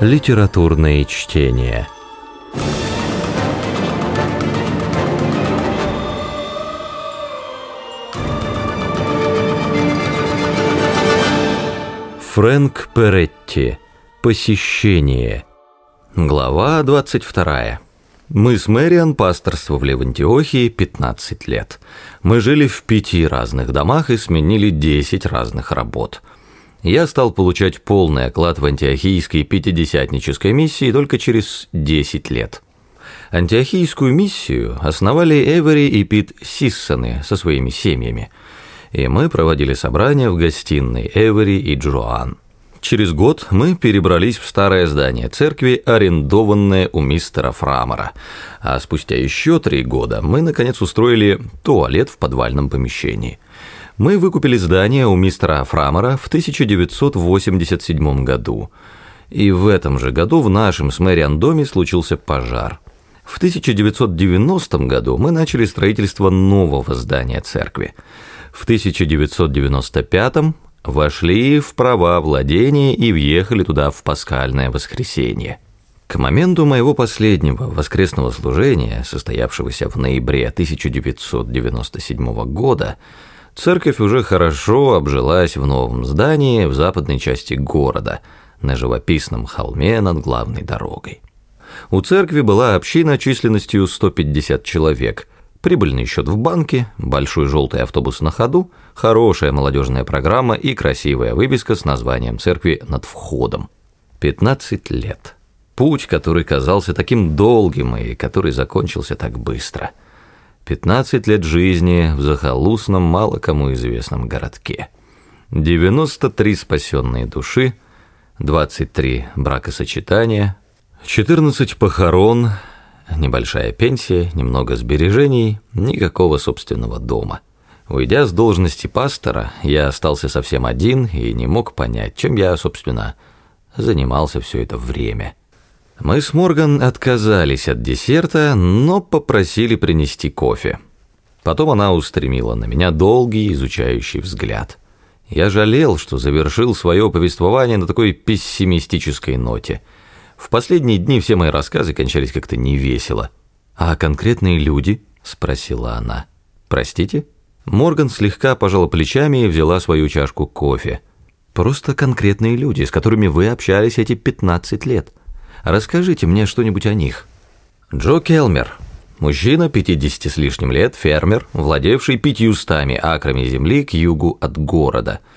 Литературные чтения. Фрэнк Перетти. Посещение. Глава 22. Мы с Мэриан пасторствовали в Антиохии 15 лет. Мы жили в пяти разных домах и сменили 10 разных работ. Я стал получать полный оклад в антиохийской пятидесятнической миссии только через 10 лет. Антиохийскую миссию основали Эвери и Пит Сиссоны со своими семьями, и мы проводили собрания в гостиной Эвери и Джоан. Через год мы перебрались в старое здание церкви, арендованное у мистера Фрамера, а спустя еще три года мы, наконец, устроили туалет в подвальном помещении. Мы выкупили здание у мистера Фрамера в 1987 году, и в этом же году в нашем с Мэриан доме случился пожар. В 1990 году мы начали строительство нового здания церкви. В 1995 вошли в права владения и въехали туда в пасхальное воскресенье. К моменту моего последнего воскресного служения, состоявшегося в ноябре 1997 года, церковь уже хорошо обжилась в новом здании в западной части города, на живописном холме над главной дорогой. У церкви была община численностью 150 человек – Прибыльный счет в банке, большой желтый автобус на ходу, хорошая молодежная программа и красивая вывеска с названием церкви над входом. 15 лет. Путь, который казался таким долгим и который закончился так быстро. 15 лет жизни в захолустном, мало кому известном городке. 93 спасенные души, 23 бракосочетания, 14 похорон – Небольшая пенсия, немного сбережений, никакого собственного дома. Уйдя с должности пастора, я остался совсем один и не мог понять, чем я, собственно, занимался все это время. Мы с Морган отказались от десерта, но попросили принести кофе. Потом она устремила на меня долгий изучающий взгляд. Я жалел, что завершил свое повествование на такой пессимистической ноте – в последние дни все мои рассказы кончались как-то невесело. «А конкретные люди?» – спросила она. «Простите?» Морган слегка пожала плечами и взяла свою чашку кофе. «Просто конкретные люди, с которыми вы общались эти 15 лет. Расскажите мне что-нибудь о них». Джо Келмер. Мужчина 50 с лишним лет, фермер, владевший пятьюстами акрами земли к югу от города –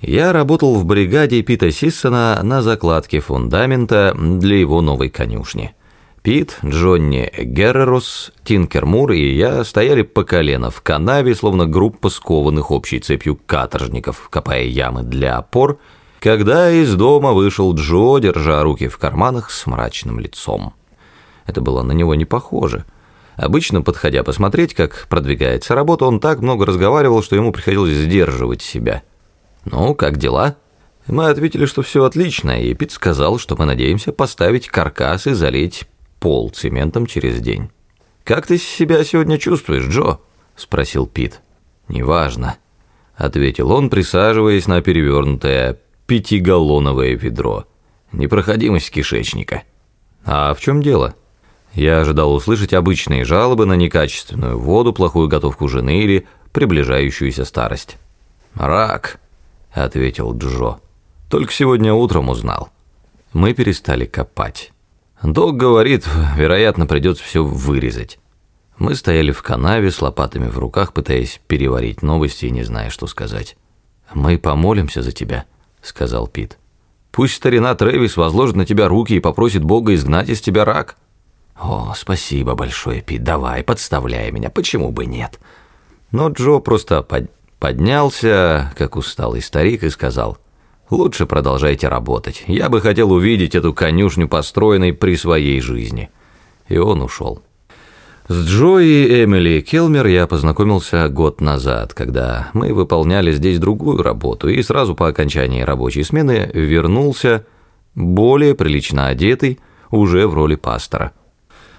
я работал в бригаде Пита Сиссона на закладке фундамента для его новой конюшни. Пит, Джонни Геррерус, Тинкер Мур и я стояли по колено в канаве, словно группа скованных общей цепью каторжников, копая ямы для опор, когда из дома вышел Джо, держа руки в карманах с мрачным лицом. Это было на него не похоже. Обычно, подходя посмотреть, как продвигается работа, он так много разговаривал, что ему приходилось сдерживать себя – «Ну, как дела?» Мы ответили, что все отлично, и Пит сказал, что мы надеемся поставить каркас и залить пол цементом через день. «Как ты себя сегодня чувствуешь, Джо?» – спросил Пит. «Неважно», – ответил он, присаживаясь на перевернутое пятигаллоновое ведро. «Непроходимость кишечника». «А в чем дело?» Я ожидал услышать обычные жалобы на некачественную воду, плохую готовку жены или приближающуюся старость. «Рак», – ответил Джо. «Только сегодня утром узнал». Мы перестали копать. Док говорит, вероятно, придется все вырезать. Мы стояли в канаве с лопатами в руках, пытаясь переварить новости и не зная, что сказать. «Мы помолимся за тебя», – сказал Пит. «Пусть старина Трэвис возложит на тебя руки и попросит Бога изгнать из тебя рак». «О, спасибо большое, Пит, давай, подставляй меня, почему бы нет?» Но Джо просто под Поднялся, как усталый старик, и сказал, «Лучше продолжайте работать. Я бы хотел увидеть эту конюшню, построенной при своей жизни». И он ушел. С Джо и Эмили Келмер я познакомился год назад, когда мы выполняли здесь другую работу, и сразу по окончании рабочей смены вернулся более прилично одетый, уже в роли пастора.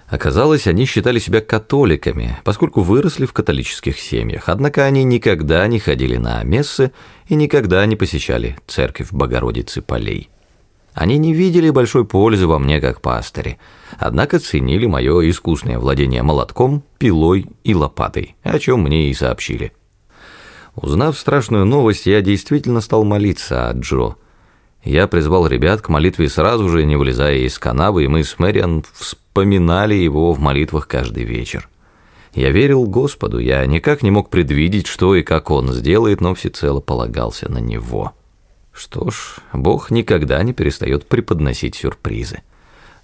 Оказалось, они считали себя католиками, поскольку выросли в католических семьях, однако они никогда не ходили на мессы и никогда не посещали церковь Богородицы Полей. Они не видели большой пользы во мне как пастыре, однако ценили мое искусное владение молотком, пилой и лопатой, о чем мне и сообщили. Узнав страшную новость, я действительно стал молиться о Джо. Я призвал ребят к молитве сразу же, не вылезая из канавы, и мы с Мэриан вспоминали его в молитвах каждый вечер. Я верил Господу, я никак не мог предвидеть, что и как Он сделает, но всецело полагался на Него. Что ж, Бог никогда не перестает преподносить сюрпризы.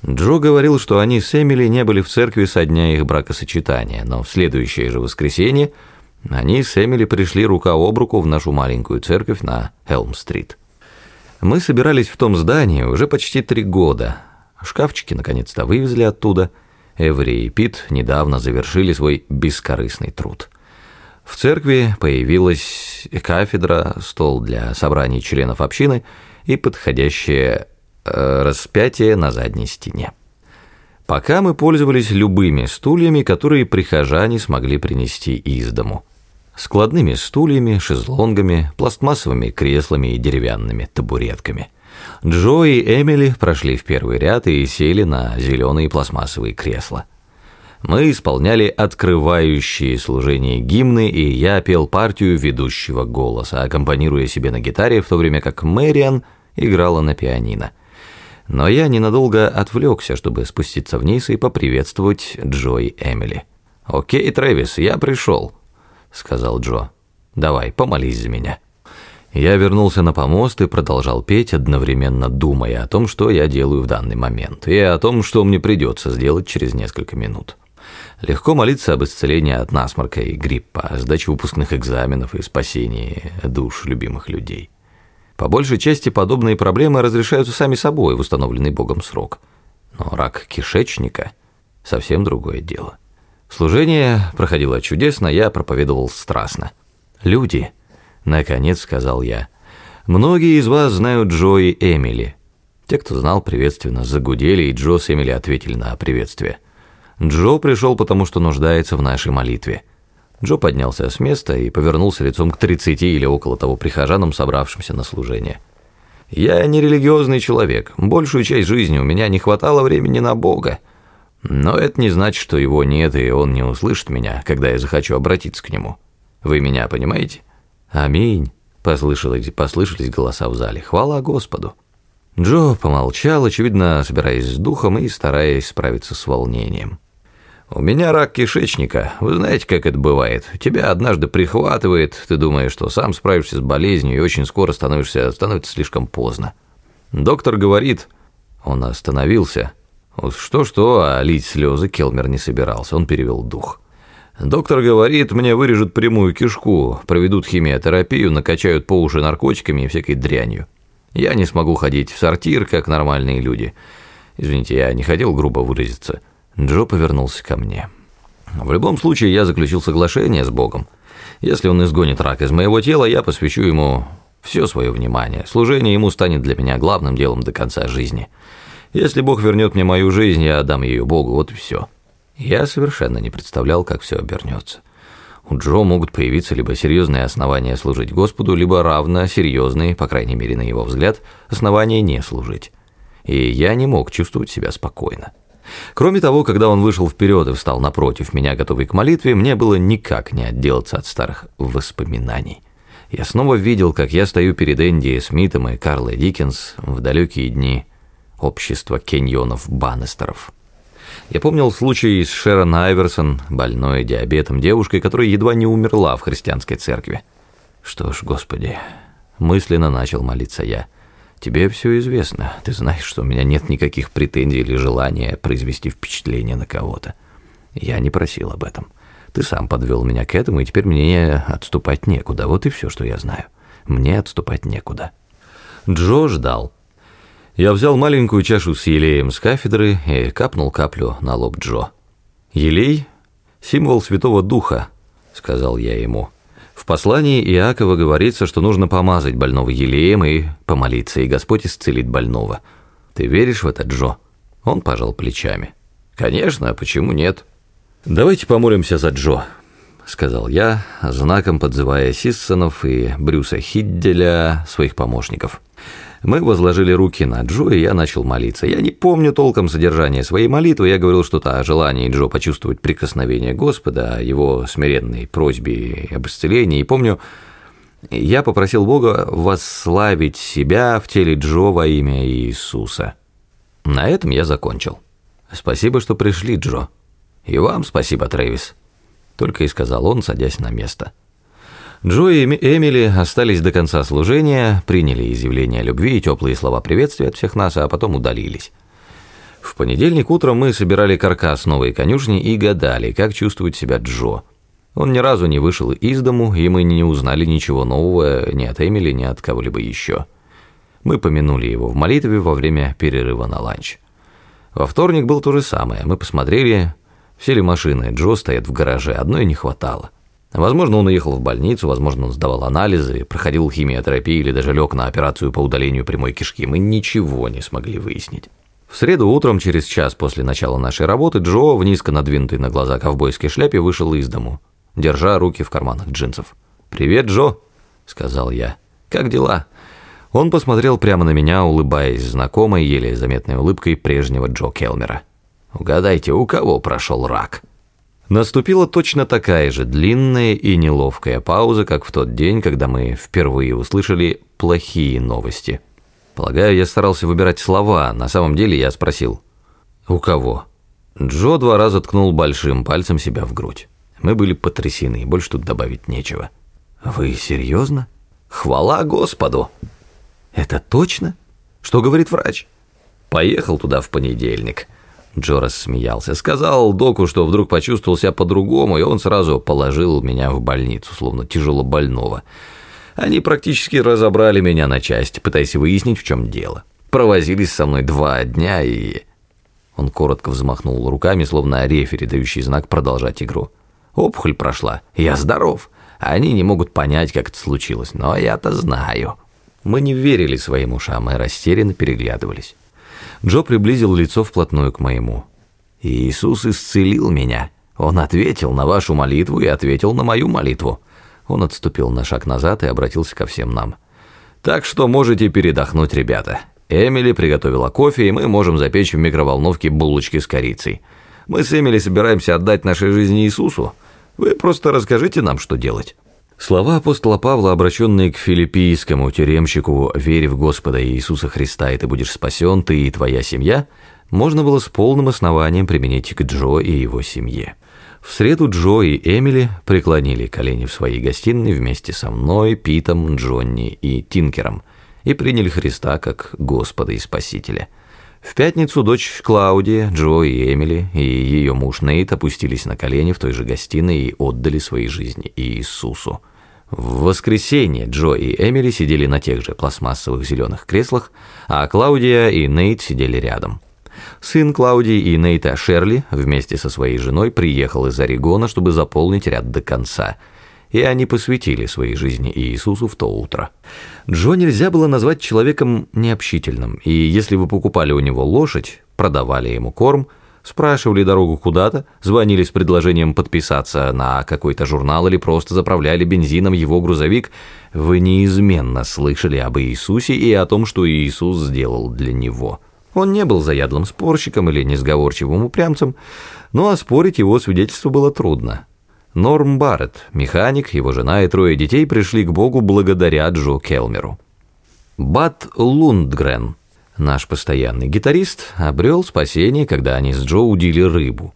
Джо говорил, что они с Эмили не были в церкви со дня их бракосочетания, но в следующее же воскресенье они с Эмили пришли рука об руку в нашу маленькую церковь на Элм-стрит. Мы собирались в том здании уже почти три года. Шкафчики наконец-то вывезли оттуда – Эври и Пит недавно завершили свой бескорыстный труд. В церкви появилась кафедра, стол для собраний членов общины и подходящее э, распятие на задней стене. Пока мы пользовались любыми стульями, которые прихожане смогли принести из дому. Складными стульями, шезлонгами, пластмассовыми креслами и деревянными табуретками. Джо и Эмили прошли в первый ряд и сели на зеленые пластмассовые кресла. Мы исполняли открывающие служение гимны, и я пел партию ведущего голоса, аккомпанируя себе на гитаре, в то время как Мэриан играла на пианино. Но я ненадолго отвлекся, чтобы спуститься вниз и поприветствовать Джо и Эмили. «Окей, Трэвис, я пришел», — сказал Джо. «Давай, помолись за меня». Я вернулся на помост и продолжал петь, одновременно думая о том, что я делаю в данный момент, и о том, что мне придется сделать через несколько минут. Легко молиться об исцелении от насморка и гриппа, сдаче выпускных экзаменов и спасении душ любимых людей. По большей части подобные проблемы разрешаются сами собой в установленный Богом срок. Но рак кишечника – совсем другое дело. Служение проходило чудесно, я проповедовал страстно. Люди – Наконец сказал я. Многие из вас знают Джо и Эмили. Те, кто знал, приветственно загудели, и Джо с Эмили ответили на приветствие. Джо пришел, потому что нуждается в нашей молитве. Джо поднялся с места и повернулся лицом к тридцати или около того прихожанам, собравшимся на служение. «Я не религиозный человек. Большую часть жизни у меня не хватало времени на Бога. Но это не значит, что его нет, и он не услышит меня, когда я захочу обратиться к нему. Вы меня понимаете?» «Аминь», – послышались, послышались голоса в зале. «Хвала Господу». Джо помолчал, очевидно, собираясь с духом и стараясь справиться с волнением. «У меня рак кишечника. Вы знаете, как это бывает. Тебя однажды прихватывает, ты думаешь, что сам справишься с болезнью, и очень скоро становишься, становится слишком поздно. Доктор говорит...» Он остановился. Что-что, а лить слезы Келмер не собирался, он перевел дух. Доктор говорит, мне вырежут прямую кишку, проведут химиотерапию, накачают по уши наркотиками и всякой дрянью. Я не смогу ходить в сортир, как нормальные люди. Извините, я не хотел грубо выразиться. Джо повернулся ко мне. В любом случае, я заключил соглашение с Богом. Если он изгонит рак из моего тела, я посвящу ему все свое внимание. Служение ему станет для меня главным делом до конца жизни. Если Бог вернет мне мою жизнь, я отдам ее Богу, вот и все. Я совершенно не представлял, как все обернется. У Джо могут появиться либо серьезные основания служить Господу, либо равно серьезные, по крайней мере, на его взгляд, основания не служить. И я не мог чувствовать себя спокойно. Кроме того, когда он вышел вперед и встал напротив меня, готовый к молитве, мне было никак не отделаться от старых воспоминаний. Я снова видел, как я стою перед Энди Смитом и Карлой Диккенс в далекие дни общества кеньонов-баннестеров. Я помнил случай с Шерон Айверсон, больной диабетом девушкой, которая едва не умерла в христианской церкви. Что ж, Господи, мысленно начал молиться я. Тебе все известно. Ты знаешь, что у меня нет никаких претензий или желания произвести впечатление на кого-то. Я не просил об этом. Ты сам подвел меня к этому, и теперь мне отступать некуда. Вот и все, что я знаю. Мне отступать некуда. Джо ждал. Я взял маленькую чашу с елеем с кафедры и капнул каплю на лоб Джо. «Елей – символ Святого Духа», – сказал я ему. В послании Иакова говорится, что нужно помазать больного елеем и помолиться, и Господь исцелит больного. Ты веришь в это, Джо? Он пожал плечами. Конечно, а почему нет? Давайте помолимся за Джо, сказал я, знаком подзывая Сиссонов и Брюса Хидделя, своих помощников. Мы возложили руки на Джо, и я начал молиться. Я не помню толком содержание своей молитвы, я говорил что-то о желании Джо почувствовать прикосновение Господа, о его смиренной просьбе об исцелении, и помню, я попросил Бога восславить себя в теле Джо во имя Иисуса. На этом я закончил. Спасибо, что пришли, Джо. И вам спасибо, Трэвис. Только и сказал он, садясь на место. Джо и Эмили остались до конца служения, приняли изъявление любви и теплые слова приветствия от всех нас, а потом удалились. В понедельник утром мы собирали каркас новой конюшни и гадали, как чувствует себя Джо. Он ни разу не вышел из дому, и мы не узнали ничего нового ни от Эмили, ни от кого-либо еще. Мы помянули его в молитве во время перерыва на ланч. Во вторник был то же самое. Мы посмотрели, все ли машины Джо стоят в гараже, одной не хватало. Возможно, он уехал в больницу, возможно, он сдавал анализы, проходил химиотерапию или даже лег на операцию по удалению прямой кишки. Мы ничего не смогли выяснить. В среду утром, через час после начала нашей работы, Джо в низко надвинутой на глаза ковбойской шляпе вышел из дому, держа руки в карманах джинсов. «Привет, Джо», — сказал я. «Как дела?» Он посмотрел прямо на меня, улыбаясь знакомой, еле заметной улыбкой прежнего Джо Келмера. «Угадайте, у кого прошел рак?» Наступила точно такая же длинная и неловкая пауза, как в тот день, когда мы впервые услышали плохие новости. Полагаю, я старался выбирать слова, на самом деле я спросил «У кого?». Джо два раза ткнул большим пальцем себя в грудь. Мы были потрясены, больше тут добавить нечего. «Вы серьезно? Хвала Господу!» «Это точно? Что говорит врач?» «Поехал туда в понедельник». Джо рассмеялся. Сказал доку, что вдруг почувствовал себя по-другому, и он сразу положил меня в больницу, словно тяжело больного. Они практически разобрали меня на части, пытаясь выяснить, в чем дело. Провозились со мной два дня и... Он коротко взмахнул руками, словно рефери, дающий знак продолжать игру. Опухоль прошла. Я здоров. Они не могут понять, как это случилось, но я-то знаю. Мы не верили своим ушам и растерянно переглядывались. Джо приблизил лицо вплотную к моему. «Иисус исцелил меня. Он ответил на вашу молитву и ответил на мою молитву». Он отступил на шаг назад и обратился ко всем нам. «Так что можете передохнуть, ребята. Эмили приготовила кофе, и мы можем запечь в микроволновке булочки с корицей. Мы с Эмили собираемся отдать нашей жизни Иисусу. Вы просто расскажите нам, что делать». Слова апостола Павла, обращенные к филиппийскому тюремщику «Верь в Господа Иисуса Христа, и ты будешь спасен, ты и твоя семья», можно было с полным основанием применить к Джо и его семье. В среду Джо и Эмили преклонили колени в своей гостиной вместе со мной, Питом, Джонни и Тинкером и приняли Христа как Господа и Спасителя. В пятницу дочь Клаудия, Джо и Эмили и ее муж Нейт опустились на колени в той же гостиной и отдали свои жизни Иисусу. В воскресенье Джо и Эмили сидели на тех же пластмассовых зеленых креслах, а Клаудия и Нейт сидели рядом. Сын Клаудии и Нейта Шерли вместе со своей женой приехал из Орегона, чтобы заполнить ряд до конца, и они посвятили своей жизни Иисусу в то утро. Джо нельзя было назвать человеком необщительным, и если вы покупали у него лошадь, продавали ему корм – спрашивали дорогу куда-то, звонили с предложением подписаться на какой-то журнал или просто заправляли бензином его грузовик, вы неизменно слышали об Иисусе и о том, что Иисус сделал для него. Он не был заядлым спорщиком или несговорчивым упрямцем, но оспорить его свидетельство было трудно. Норм Барретт, механик, его жена и трое детей пришли к Богу благодаря Джо Келмеру. Бат Лундгрен – Наш постоянный гитарист обрел спасение, когда они с Джо удили рыбу.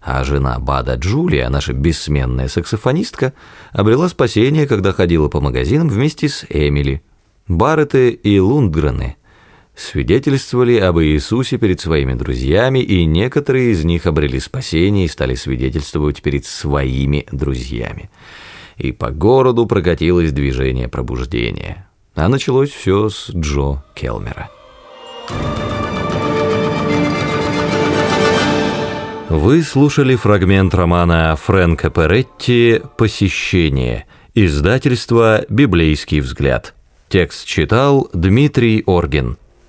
А жена Бада Джулия, наша бессменная саксофонистка, обрела спасение, когда ходила по магазинам вместе с Эмили. Барретты и Лундгрены свидетельствовали об Иисусе перед своими друзьями, и некоторые из них обрели спасение и стали свидетельствовать перед своими друзьями. И по городу прокатилось движение пробуждения. А началось все с Джо Келмера. Вы слушали фрагмент романа Фрэнка Перетти «Посещение», издательство «Библейский взгляд». Текст читал Дмитрий Оргин.